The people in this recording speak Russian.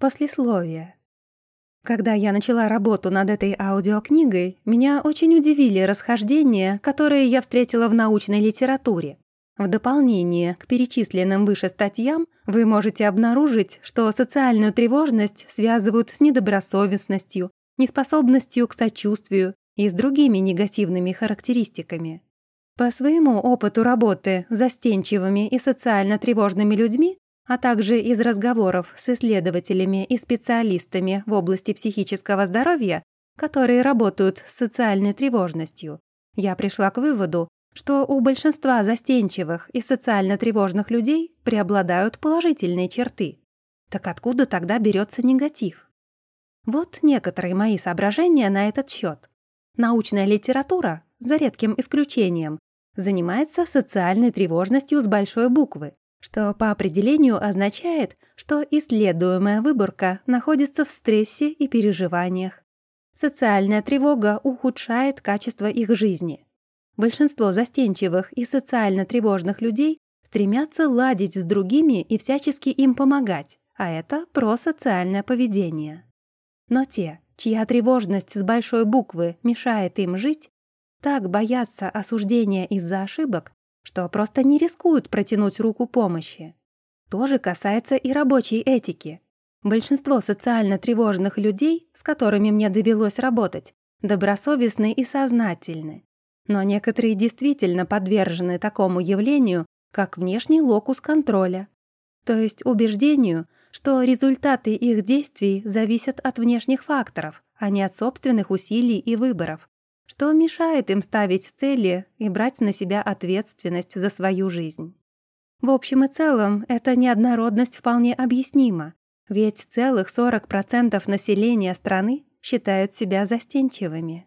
Послесловие. Когда я начала работу над этой аудиокнигой, меня очень удивили расхождения, которые я встретила в научной литературе. В дополнение к перечисленным выше статьям вы можете обнаружить, что социальную тревожность связывают с недобросовестностью, неспособностью к сочувствию и с другими негативными характеристиками. По своему опыту работы с застенчивыми и социально тревожными людьми а также из разговоров с исследователями и специалистами в области психического здоровья, которые работают с социальной тревожностью, я пришла к выводу, что у большинства застенчивых и социально тревожных людей преобладают положительные черты. Так откуда тогда берется негатив? Вот некоторые мои соображения на этот счет. Научная литература, за редким исключением, занимается социальной тревожностью с большой буквы, что по определению означает, что исследуемая выборка находится в стрессе и переживаниях. Социальная тревога ухудшает качество их жизни. Большинство застенчивых и социально тревожных людей стремятся ладить с другими и всячески им помогать, а это просоциальное поведение. Но те, чья тревожность с большой буквы мешает им жить, так боятся осуждения из-за ошибок, что просто не рискуют протянуть руку помощи. То же касается и рабочей этики. Большинство социально тревожных людей, с которыми мне довелось работать, добросовестны и сознательны. Но некоторые действительно подвержены такому явлению, как внешний локус контроля, то есть убеждению, что результаты их действий зависят от внешних факторов, а не от собственных усилий и выборов, что мешает им ставить цели и брать на себя ответственность за свою жизнь. В общем и целом, эта неоднородность вполне объяснима, ведь целых 40% населения страны считают себя застенчивыми.